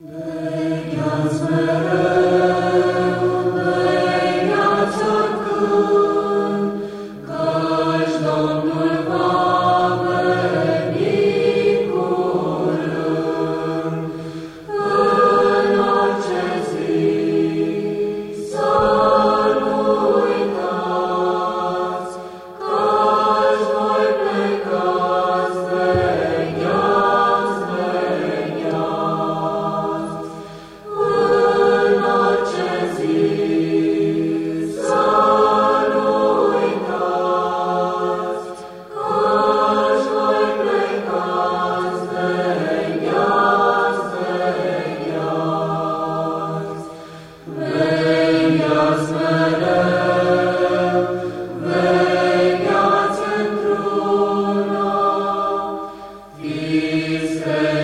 Venias is the